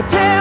But tell